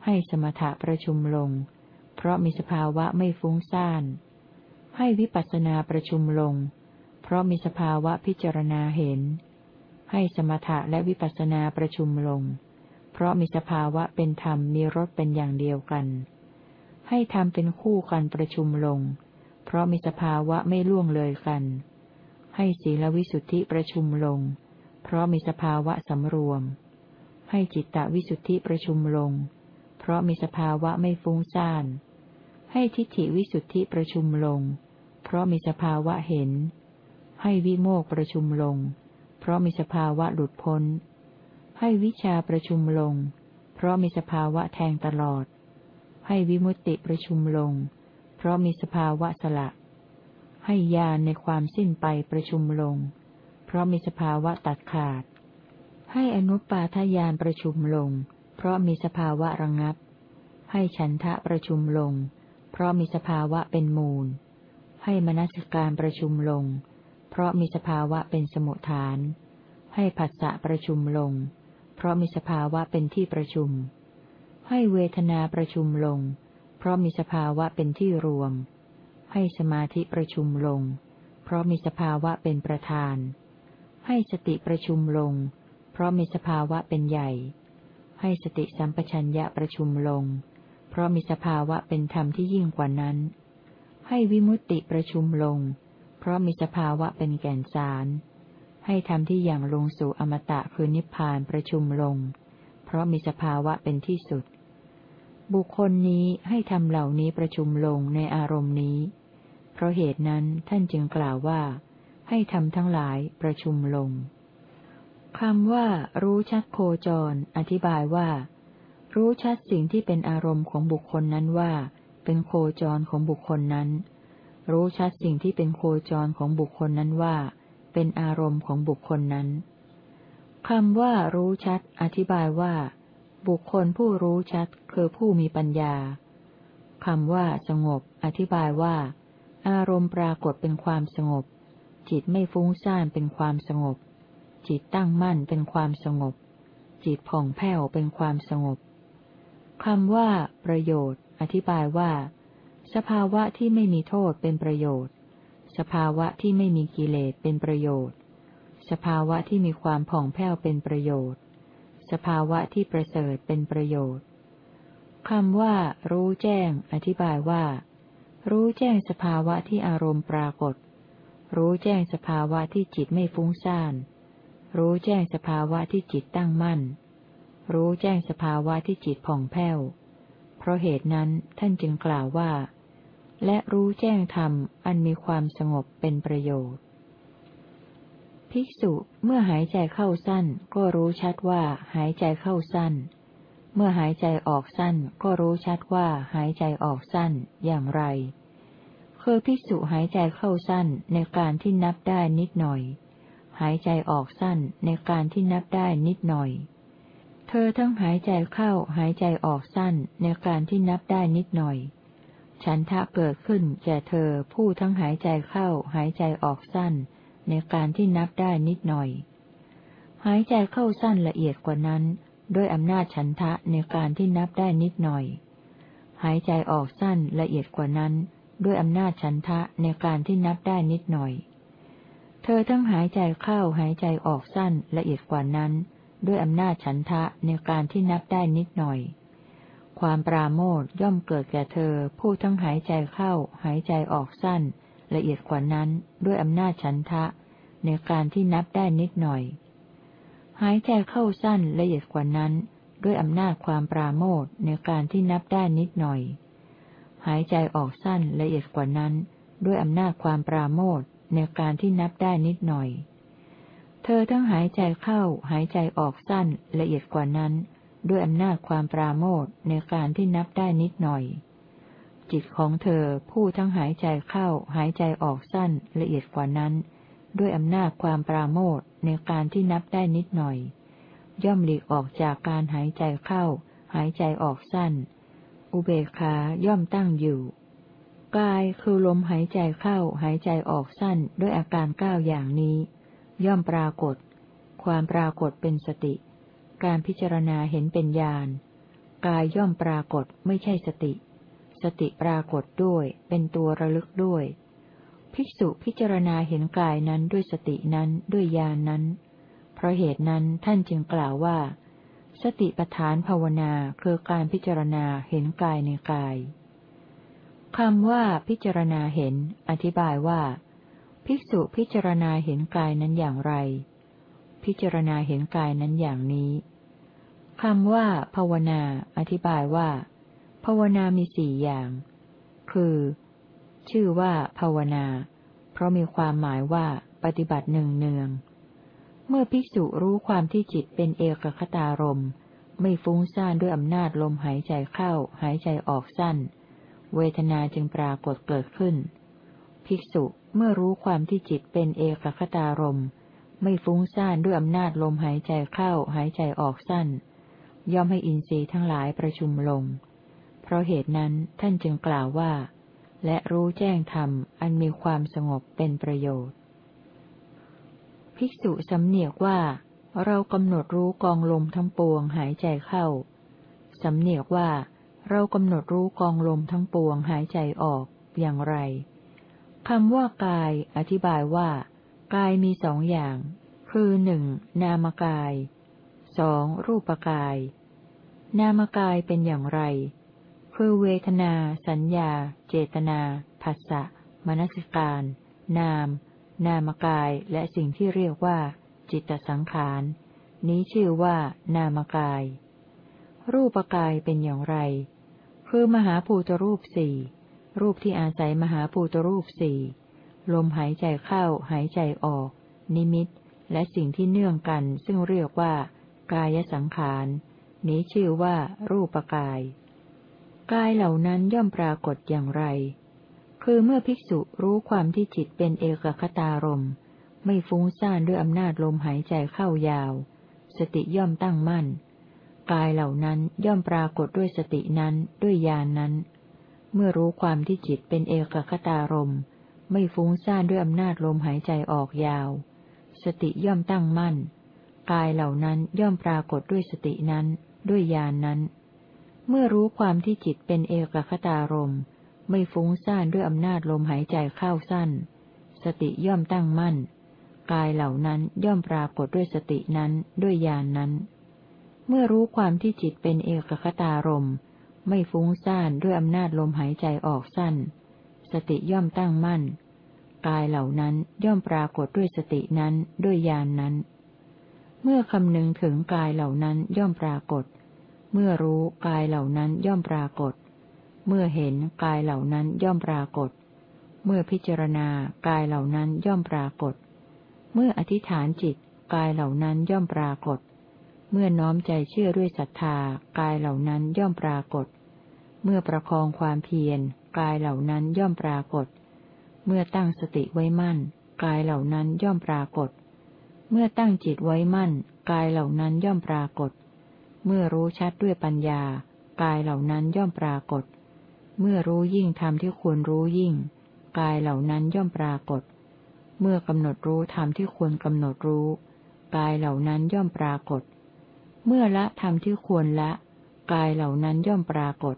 ให้สมถะประชุมลง เพราะมีสภาวะไม่ฟุ้งซ่าน ให้วิปัสสนาประชุมลง เพราะมีสภาวะพิจารณาเห็น ให้สมถะและวิปัสสนาประชุมลง เพราะมีสภาวะเป็นธรรมมีรสเป็นอย่างเดียวกัน ให้ทำเป็นคู่กันประชุมลงเพราะมีสภาวะไม่ล่วงเลยกัน ให้ศีลวิสุทธิประชุมลง เพราะมีสภาวะสำรวม ให้จิตตวิสุทธิประชุมลง เพราะมีสภาวะไม่ฟุ้งซ่าน ให้ทิฏฐิวิสุทธิประชุมลง เพราะมีสภาวะเห็น ให้วิโมกประชุมลง เพราะมีสภาวะหลุดพ้น ให้วิชาประชุมลง เพราะมีสภาวะแทงตลอด ให้วิมุตติประชุมลง เพราะมีสภาวะสละ ให้ญาณในความสิ้นไปประชุมลง เพราะมีสภาวะตัดขาด ให้อนุปาทยานประชุมลง เพราะมีสภาวะระงับ ให้ฉันทะประชุมลง เพราะมีสภาวะเป็นมูล ให้มนสิการประชุมลง เพราะมีสภาวะเป็นสมุทฐาน ให้ผัสสะประชุมลง เพราะมีสภาวะเป็นที่ประชุม ให้เวทนาประชุมลงเพราะมีสภาวะเป็นที่รวม ให้สมาธิประชุมลง เพราะมีสภาวะเป็นประธาน ให้สติประชุมลง เพราะมีสภาวะเป็นใหญ่ ให้สติสัมปชัญญะประชุมลง เพราะมีสภาวะเป็นธรรมที่ยิ่งกว่านั้น ให้วิมุตติประชุมลง เพราะมีสภาวะเป็นแก่นสาร ให้ธรรมที่อย่างลงสู่อมตะคือนิพพานประชุมลง เพราะมีสภาวะเป็นที่สุด บุคคลนี้ให้ทำเหล่านี้ประชุมลงในอารมณ์นี้ เพราะเหตุนั้นท่านจึงกล่าวว่า ให้ทำทั้งหลายประชุมลงคำว่า รู้ชัดโคจร อธิบายว่า รู้ชัดสิ่งที่เป็นอารมณ์ของบุคคลนั้นว่า เป็นโคจรของบุคคลนั้น รู้ชัดสิ่งที่เป็นโคจรของบุคคลนั้นว่า เป็นอารมณ์ของบุคคลนั้นคำว่ารู้ชัด อธิบายว่า บุคคลผู้รู้ชัดคือผู้มีปัญญาคำว่าสงบ อธิบายว่า อารมณ์ปรากฏเป็นความสงบ จิตไม่ฟุ้งซ่านเป็นความสงบ จิตตั้งมั่นเป็นความสงบ จิตผ่องแผ้วเป็นความสงบคำว่า ประโยชน์ อธิบายว่า สภาวะที่ไม่มีโทษเป็นประโยชน์ สภาวะที่ไม่มีกิเลสเป็นประโยชน์ สภาวะที่มีความผ่องแผ้วเป็นประโยชน์ สภาวะที่ประเสริฐเป็นประโยชน์คำว่า รู้แจ้ง อธิบายว่า รู้แจ้งสภาวะที่อารมณ์ปรากฏ รู้แจ้งสภาวะที่จิตไม่ฟุ้งซ่าน รู้แจ้งสภาวะที่จิตตั้งมั่น รู้แจ้งสภาวะที่จิตผ่องแผ้ว เพราะเหตุนั้นท่านจึงกล่าวว่า และรู้แจ้งธรรมอันมีความสงบเป็นประโยชน์ ภิกษุเมื่อหายใจเข้าสั้น ก็รู้ชัดว่าหายใจเข้าสั้น เมื่อหายใจออกสั้น ก็รู้ชัดว่าหายใจออกสั้นอย่างไร คือภิกษุหายใจเข้าสั้นในการที่นับได้นิดหน่อย หายใจออกสั้นในการที่นับได้นิดหน่อย เธอทั้งหายใจเข้าหายใจออกสั้นในการที่นับได้นิดหน่อย ฉันทะเกิดขึ้นแก่เธอผู้ทั้งหายใจเข้าหายใจออกสั้น ในการที่นับได้นิดหน่อย หายใจเข้าสั้นละเอียดกว่านั้น ด้วยอำนาจฉันทะในการที่นับได้นิดหน่อย หายใจออกสั้นละเอียดกว่านั้น ด้วยอำนาจฉันทะในการที่นับได้นิดหน่อย เธอทั้งหายใจเข้าหายใจออกสั้นละเอียดกว่านั้น ด้วยอำนาจฉันทะในการที่นับได้นิดหน่อยความปราโมทย่อมเกิดแก่เธอผู้ทั้งหายใจเข้าหายใจออกสั้น ละเอียดกว่านั้นด้วยอำนาจฉันทะ ในการที่นับได้นิดหน่อย หายใจเข้าสั้นละเอียดกว่านั้น ด้วยอำนาจความปราโมทในการที่นับได้นิดหน่อย หายใจออกสั้นละเอียดกว่านั้น ด้วยอำนาจความปราโมทในการที่นับได้นิดหน่อย เธอทั้งหายใจเข้าหายใจออกสั้นละเอียดกว่านั้น ด้วยอำนาจความปราโมทในการที่นับได้นิดหน่อย จิตของเธอผู้ทั้งหายใจเข้าหายใจออกสั้นละเอียดกว่านั้น ด้วยอำนาจความปราโมทในการที่นับได้นิดหน่อย ย่อมหลีกออกจากการหายใจเข้า หายใจออกสั้น อุเบกขาย่อมตั้งอยู่กายคือลมหายใจเข้าหายใจออกสั้นด้วยอาการเก้าอย่างนี้ ย่อมปรากฏ ความปรากฏเป็นสติ การพิจารณาเห็นเป็นญาณกายย่อมปรากฏไม่ใช่สติ สติปรากฏด้วย เป็นตัวระลึกด้วย ภิกษุพิจารณาเห็นกายนั้นด้วยสตินั้นด้วยญาณนนั้น เพราะเหตุนั้นท่านจึงกล่าวว่า สติปฐานภาวนาคือการพิจารณาเห็นกายในกายคำว่าพิจารณาเห็น อธิบายว่า ภิกษุพิจารณาเห็นกายนั้นอย่างไร พิจารณาเห็นกายนั้นอย่างนี้คำว่า ภาวนา อธิบายว่า ภาวนามีสี่อย่าง คือ ชื่อว่าภาวนา เพราะมีความหมายว่าปฏิบัติหนึ่งเนือง เมื่อภิกษุรู้ความที่จิตเป็นเอกคตารม ไม่ฟุ้งซ่านด้วยอำนาจลมหายใจเข้า หายใจออกสั้น เวทนาจึงปรากฏเกิดขึ้น ภิกษุเมื่อรู้ความที่จิตเป็นเอกคตารม ไม่ฟุ้งซ่านด้วยอำนาจลมหายใจเข้า หายใจออกสั้น ย่อมให้อินทรีย์ทั้งหลายประชุมลง เพราะเหตุนั้นท่านจึงกล่าวว่า และรู้แจ้งธรรมอันมีความสงบเป็นประโยชน์ ภิกษุสำเนียกว่า เรากำหนดรู้กองลมทั้งปวงหายใจเข้า สำเนียกว่าเรากำหนดรู้กองลมทั้งปวงหายใจออกอย่างไรคำว่ากายอธิบายว่า กายมีสองอย่าง คือหนึ่งนามกายสองรูปกาย นามกายเป็นอย่างไร คือเวทนา สัญญา เจตนาผัสสะมนสิการ นาม นามกายและสิ่งที่เรียกว่า จิตสังขาร นี้ชื่อว่า นามกาย รูปกายเป็นอย่างไร คือมหาภูตรูปสี่รูปที่อาศัยมหาภูตรูปสี่ลมหายใจเข้าหายใจออก นิมิต และสิ่งที่เนื่องกัน ซึ่งเรียกว่า กายสังขาร นี้ชื่อว่า รูปกาย กายเหล่านั้นย่อมปรากฏอย่างไร คือเมื่อภิกษุรู้ความที่จิตเป็นเอกคตารม ไม่ฟุ้งซ่านด้วยอำนาจลมหายใจเข้ายาว สติย่อมตั้งมั่น กายเหล่านั้นย่อมปรากฏด้วยสตินั้นด้วยญาณนนั้น เมื่อรู้ความที่จิตเป็นเอกคตารม ไม่ฟุ้งซ่านด้วยอำนาจลมหายใจออกยาว สติย่อมตั้งมั่น กายเหล่านั้นย่อมปรากฏด้วยสตินั้นด้วยญาณนนั้น เมื่อรู้ความที่จิตเป็นเอกคตารมไม่ฟุ้งซ่านด้วยอำนาจลมหายใจเข้าสั้น สติย่อมตั้งมั่น กายเหล่านั้นย่อมปรากฏด้วยสตินั้นด้วยญาณนนั้น เมื่อรู้ความที่จิตเป็นเอกคตารมไม่ฟุ้งซ่านด้วยอำนาจลมหายใจออกสั้น สติย่อมตั้งมั่น กายเหล่านั้นย่อมปรากฏด้วยสตินั้นด้วยญาณนนั้น เมื่อคำนึงถึงกายเหล่านั้นย่อมปรากฏ เมื่อรู้กายเหล่านั้นย่อมปรากฏ เมื่อเห็นกายเหล่านั้นย่อมปรากฏ เมื่อพิจารณากายเหล่านั้นย่อมปรากฏ เมื่ออธิษฐานจิตกายเหล่านั้นย่อมปรากฏ เมื่อน้อมใจเชื่อด้วยศรัทธากายเหล่านั้นย่อมปรากฏ เมื่อประคองความเพียรกายเหล่านั้นย่อมปรากฏ เมื่อตั้งสติไว้มั่น กายเหล่านั้นย่อมปรากฏ เมื่อตั้งจิตไว้มั่น กายเหล่านั้นย่อมปรากฏ เมื่อรู้ชัดด้วยปัญญา กายเหล่านั้นย่อมปรากฏ เมื่อรู้ยิ่งธรรมที่ควรรู้ยิ่ง กายเหล่านั้นย่อมปรากฏ เมื่อกำหนดรู้ธรรมที่ควรกำหนดรู้ กายเหล่านั้นย่อมปรากฏ เมื่อละธรรมที่ควรละ กายเหล่านั้นย่อมปรากฏ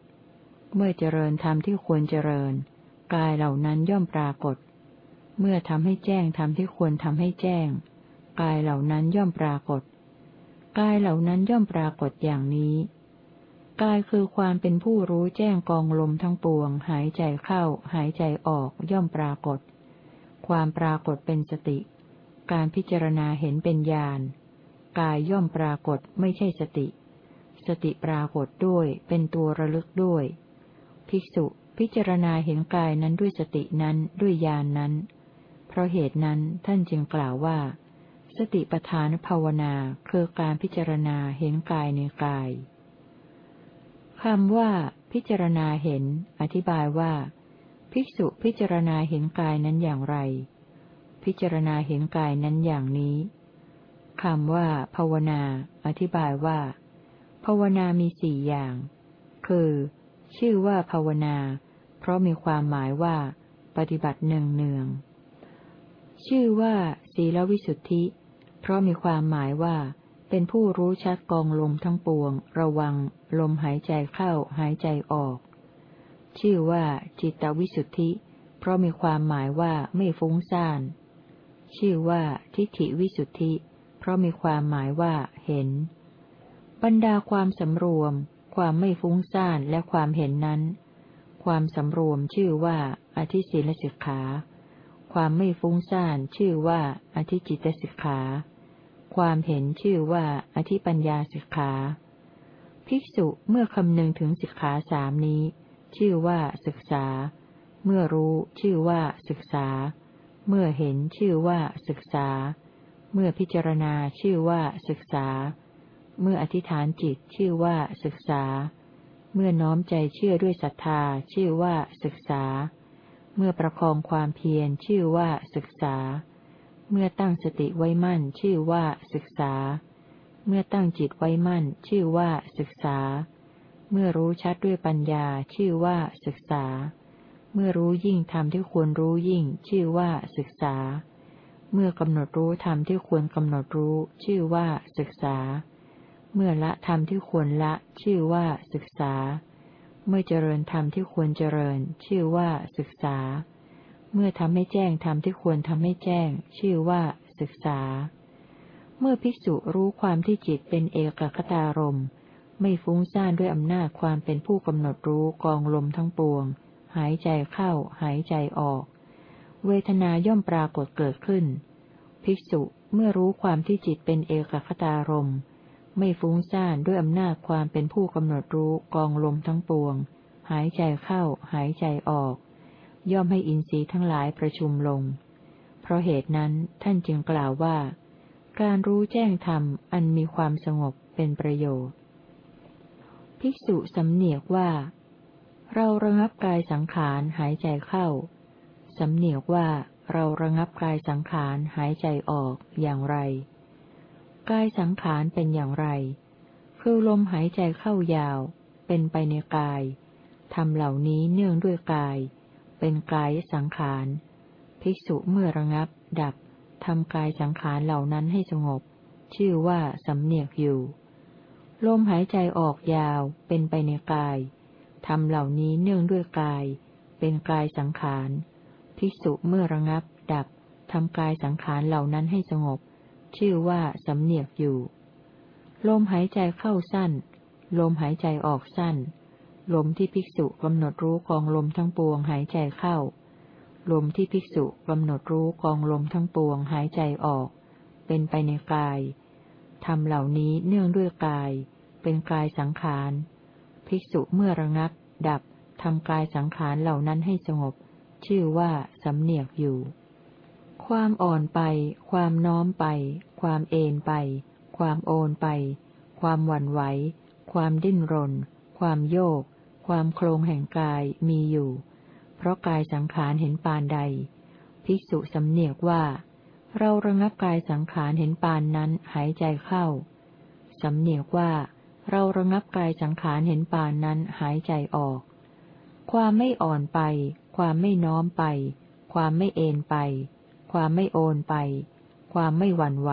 เมื่อเจริญธรรมที่ควรเจริญ กายเหล่านั้นย่อมปรากฏ เมื่อทำให้แจ้งธรรมที่ควรทำให้แจ้ง กายเหล่านั้นย่อมปรากฏ กายเหล่านั้นย่อมปรากฏอย่างนี้ กายคือความเป็นผู้รู้แจ้งกองลมทั้งปวง หายใจเข้า หายใจออกย่อมปรากฏ ความปรากฏเป็นสติ การพิจารณาเห็นเป็นญาณ กายย่อมปรากฏไม่ใช่สติ สติปรากฏด้วยเป็นตัวระลึกด้วย ภิกษุพิจารณาเห็นกายนั้นด้วยสตินั้นด้วยญาณนนั้น เพราะเหตุนั้นท่านจึงกล่าวว่า สติปทานภาวนาคือการพิจารณาเห็นกายในกาย คำว่า พิจารณาเห็น อธิบายว่า ภิกษุพิจารณาเห็นกายนั้นอย่างไร พิจารณาเห็นกายนั้นอย่างนี้คำว่า ภาวนา อธิบายว่า ภาวนามีสี่อย่าง คือ ชื่อว่าภาวนา เพราะมีความหมายว่า ปฏิบัติเนืองเนืองชื่อว่า ศีลวิสุทธิ เพราะมีความหมายว่า เป็นผู้รู้ชัดกองลมทั้งปวง ระวัง ลมหายใจเข้าหายใจออก ชื่อว่า จิตวิสุทธิ เพราะมีความหมายว่าไม่ฟุ้งซ่าน ชื่อว่า ทิฏฐิวิสุทธิ เพราะมีความหมายว่า เห็น บรรดาความสำรวม ความไม่ฟุ้งซ่านและความเห็นนั้น ความสำรวมชื่อว่า อธิศีลสิกขาความไม่ฟุ้งซ่านชื่อว่าอธิจิตสิกขา ความเห็นชื่อว่าอธิปัญญาสิกขา ภิกษุเมื่อคำนึงถึงสิกขาสามนี้ ชื่อว่าศึกษา เมื่อรู้ชื่อว่าศึกษา เมื่อเห็นชื่อว่าศึกษา เมื่อพิจารณาชื่อว่าศึกษา เมื่ออธิษฐานจิตชื่อว่าศึกษา เมื่อน้อมใจเชื่อด้วยศรัทธาชื่อว่าศึกษา เมื่อประคองความเพียรชื่อว่าศึกษา เมื่อตั้งสติไว้มั่นชื่อว่าศึกษา เมื่อตั้งจิตไว้มั่นชื่อว่าศึกษา เมื่อรู้ชัดด้วยปัญญาชื่อว่าศึกษา เมื่อรู้ยิ่งธรรมที่ควรรู้ยิ่งชื่อว่าศึกษา เมื่อกำหนดรู้ธรรมที่ควรกำหนดรู้ชื่อว่าศึกษา เมื่อละธรรมที่ควรละชื่อว่าศึกษา เมื่อเจริญธรรมที่ควรเจริญชื่อว่าศึกษา เมื่อทำให้แจ้งธรรมที่ควรทำให้แจ้ง ชื่อว่าศึกษา เมื่อภิกษุรู้ความที่จิตเป็นเอกคตารมไม่ฟุ้งซ่านด้วยอำนาจความเป็นผู้กำหนดรู้กองลมทั้งปวง หายใจเข้า หายใจออก เวทนาย่อมปรากฏเกิดขึ้น ภิกษุเมื่อรู้ความที่จิตเป็นเอกคตารมไม่ฟุ้งซ่านด้วยอำนาจความเป็นผู้กำหนดรู้กองลมทั้งปวง หายใจเข้า หายใจออก ย่อมให้อินทรีย์ทั้งหลายประชุมลง เพราะเหตุนั้นท่านจึงกล่าวว่า การรู้แจ้งธรรมอันมีความสงบเป็นประโยชน์ ภิกษุสำเนียกว่า เราระงับกายสังขารหายใจเข้า สำเนียกว่าเราระงับกายสังขารหายใจออกอย่างไร กายสังขารเป็นอย่างไร คือลมหายใจเข้ายาว เป็นไปในกายทำเหล่านี้เนื่องด้วยกาย เป็นกายสังขาร ภิกษุเมื่อระงับ ดับทำกายสังขารเหล่านั้นให้สงบ ชื่อว่าสำเนียกอยู่ ลมหายใจออกยาวเป็นไปในกายทำเหล่านี้เนื่องด้วยกาย เป็นกายสังขาร ภิกษุเมื่อระงับ ดับทำกายสังขารเหล่านั้นให้สงบ ชื่อว่าสำเนียกอยู่ ลมหายใจเข้าสั้น ลมหายใจออกสั้น ลมที่ภิกษุกำหนดรู้กองลมทั้งปวงหายใจเข้า ลมที่ภิกษุกำหนดรู้กองลมทั้งปวงหายใจออก เป็นไปในกายทำเหล่านี้เนื่องด้วยกาย เป็นกายสังขาร ภิกษุเมื่อระงับ ดับทำกายสังขารเหล่านั้นให้สงบ ชื่อว่าสำเนียกอยู่ ความอ่อนไป ความน้อมไป ความเอ็นไป ความโอนไป ความหวั่นไหว ความดิ้นรน ความโยก ความโครงแห่งกายมีอยู่ เพราะกายสังขารเห็นปานใด ภิกษุสำเนียกว่า เราระงับกายสังขารเห็นปานนั้นหายใจเข้า สำเนียกว่า เราระงับกายสังขารเห็นปานนั้นหายใจออก ความไม่อ่อนไป ความไม่น้อมไป ความไม่เอ็นไป ความไม่โอนไป ความไม่หวั่นไหว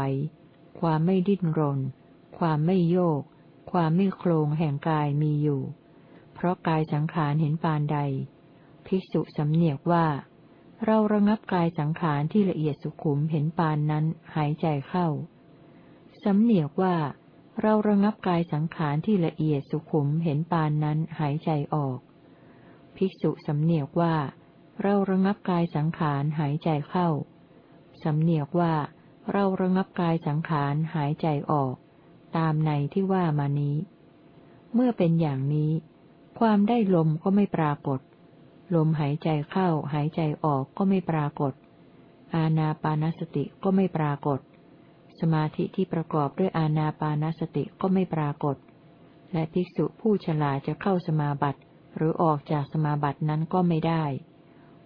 ความไม่ดิ้นรน ความไม่โยก ความไม่โครงแห่งกายมีอยู่ เพราะกายสังขารเห็นปานใด ภิกษุสำเนียกว่า เราระงับกายสังขารที่ละเอียดสุขุมเห็นปานนั้นหายใจเข้า สำเนียกว่า เราระงับกายสังขารที่ละเอียดสุขุมเห็นปานนั้นหายใจออก ภิกษุสำเนียกว่า เราระงับกายสังขารหายใจเข้า สำเนียกว่า เราระงับกายสังขารหายใจออก ตามในที่ว่ามานี้ เมื่อเป็นอย่างนี้ ความได้ลมก็ไม่ปรากฏ ลมหายใจเข้าหายใจออกก็ไม่ปรากฏ อาณาปานสติก็ไม่ปรากฏ สมาธิที่ประกอบด้วยอาณาปานสติก็ไม่ปรากฏ และภิกษุผู้ฉลาดจะเข้าสมาบัติหรือออกจากสมาบัตินั้นก็ไม่ได้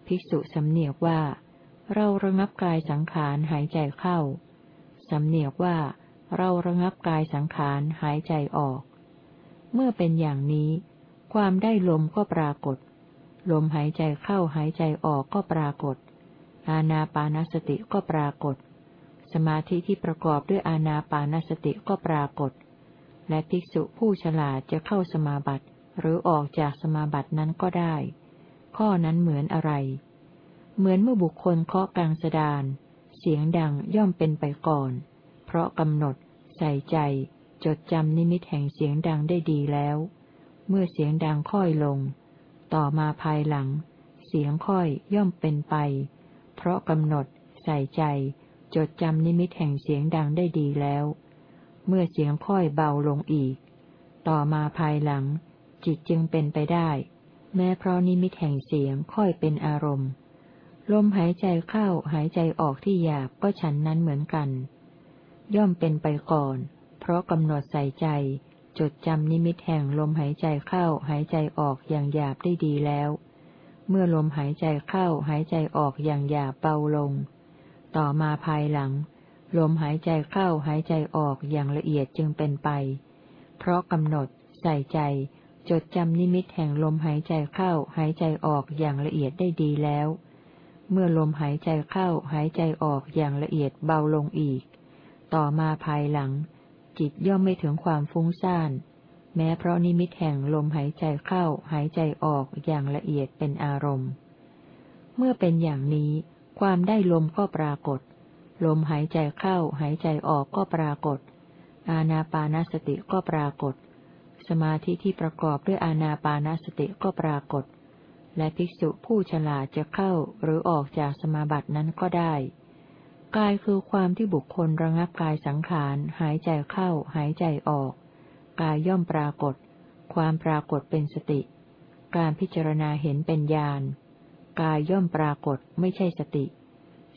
ภิกษุสำเนียกว่า เราระงับกายสังขารหายใจเข้า สำเนียกว่า เราระงับกายสังขารหายใจออก เมื่อเป็นอย่างนี้ ความได้ลมก็ปรากฏ ลมหายใจเข้าหายใจออกก็ปรากฏ อาณาปานสติก็ปรากฏ สมาธิที่ประกอบด้วยอาณาปานสติก็ปรากฏ และภิกษุผู้ฉลาดจะเข้าสมาบัติหรือออกจากสมาบัตินั้นก็ได้ ข้อนั้นเหมือนอะไร เหมือนเมื่อบุคคลเคาะกลางสดาน เสียงดังย่อมเป็นไปก่อน เพราะกำหนด ใส่ใจ จดจำนิมิตแห่งเสียงดังได้ดีแล้ว เมื่อเสียงดังค่อยลง ต่อมาภายหลัง เสียงค่อยย่อมเป็นไป เพราะกำหนด ใส่ใจ จดจำนิมิตแห่งเสียงดังได้ดีแล้ว เมื่อเสียงค่อยเบาลงอีก ต่อมาภายหลัง จิตจึงเป็นไปได้ แม้เพราะนิมิตแห่งเสียงค่อยเป็นอารมณ์ ลมหายใจเข้าหายใจออกที่หยาบก็ฉันนั้นเหมือนกัน ย่อมเป็นไปก่อน เพราะกำหนดใส่ใจ จดจำนิมิตแห่งลมหายใจเข้าหายใจออกอย่างหยาบได้ดีแล้ว เมื่อลมหายใจเข้าหายใจออกอย่างหยาบเบาลง ต่อมาภายหลัง ลมหายใจเข้าหายใจออกอย่างละเอียดจึงเป็นไป เพราะกำหนด ใส่ใจ จดจำนิมิตแห่งลมหายใจเข้าหายใจออกอย่างละเอียดได้ดีแล้ว เมื่อลมหายใจเข้าหายใจออกอย่างละเอียดเบาลงอีก ต่อมาภายหลัง จิตย่อมไม่ถึงความฟุ้งซ่าน แม้เพราะนิมิตแห่งลมหายใจเข้าหายใจออกอย่างละเอียดเป็นอารมณ์ เมื่อเป็นอย่างนี้ ความได้ลมก็ปรากฏ ลมหายใจเข้าหายใจออกก็ปรากฏ อาณาปานสติก็ปรากฏ สมาธิที่ประกอบด้วยอาณาปานสติก็ปรากฏ และภิกษุผู้ฉลาดจะเข้าหรือออกจากสมาบัตินั้นก็ได้ กายคือความที่บุคคลระงับกายสังขาร หายใจเข้า หายใจออก กายย่อมปรากฏ ความปรากฏเป็นสติ การพิจารณาเห็นเป็นญาณกายย่อมปรากฏไม่ใช่สติ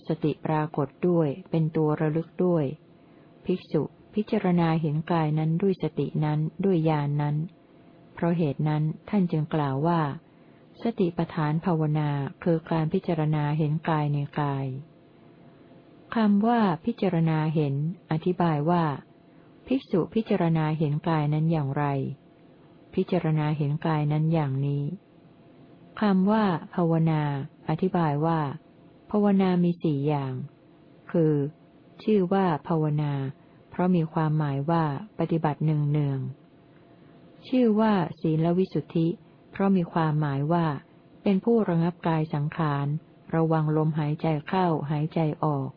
สติปรากฏด้วยเป็นตัวระลึกด้วย ภิกษุพิจารณาเห็นกายนั้นด้วยสตินั้นด้วยญาณนนั้น เพราะเหตุนั้นท่านจึงกล่าวว่า สติปฐานภาวนาคือการพิจารณาเห็นกายในกาย คำว่าพิจารณาเห็น อธิบายว่า ภิกษุพิจารณาเห็นกายนั้นอย่างไร พิจารณาเห็นกายนั้นอย่างนี้คำว่า ภาวนา อธิบายว่า ภาวนามีสี่อย่าง คือ ชื่อว่าภาวนา เพราะมีความหมายว่าปฏิบัติหนึ่งเนือง ชื่อว่า ศีลวิสุทธิ เพราะมีความหมายว่า เป็นผู้ระงับกายสังขาร ระวังลมหายใจเข้าหายใจออก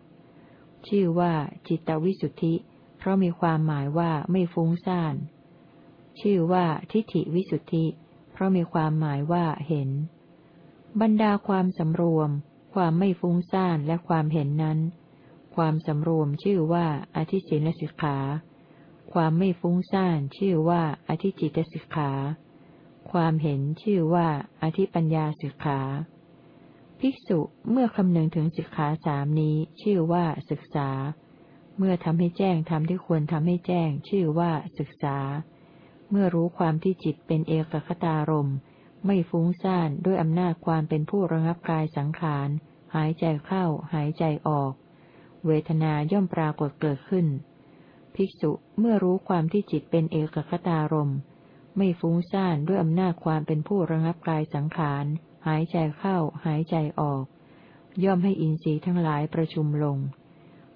ชื่อว่าจิตวิสุทธิ เพราะมีความหมายว่าไม่ฟุ้งซ่าน ชื่อว่าทิฏฐิวิสุทธิ เพราะมีความหมายว่าเห็น บรรดาความสำรวม ความไม่ฟุ้งซ่านและความเห็นนั้น ความสำรวมชื่อว่าอธิศิลสิกขา ความไม่ฟุ้งซ่านชื่อว่าอธิจิตสิกขา ความเห็นชื่อว่าอธิปัญญาสิกขา ภิกษุเมื่อคำนึงถึงสิกขาสามนี้ ชื่อว่าศึกษา เมื่อทำให้แจ้งทำที่ควรทำให้แจ้ง ชื่อว่าศึกษา เมื่อรู้ความที่จิตเป็นเอกคตารมไม่ฟุ้งซ่านด้วยอำนาจความเป็นผู้ระงับกายสังขาร หายใจเข้า หายใจออก เวทนาย่อมปรากฏเกิดขึ้น ภิกษุเมื่อรู้ความที่จิตเป็นเอกคตารมไม่ฟุ้งซ่านด้วยอำนาจความเป็นผู้ระงับกายสังขาร หายใจเข้าหายใจออก ย่อมให้อินทรีย์ทั้งหลายประชุมลง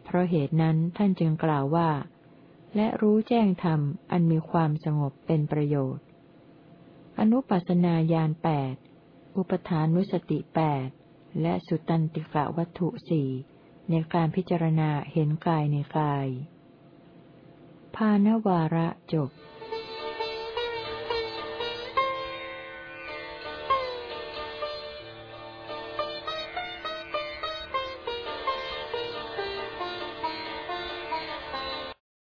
เพราะเหตุนั้นท่านจึงกล่าวว่า และรู้แจ้งธรรมอันมีความสงบเป็นประโยชน์ อนุปัสนาญาณแปดอุปทานุสติแปดและสุตันติกะวัตถุสี่ในการพิจารณาเห็นกายในกาย ภาณวาระจบ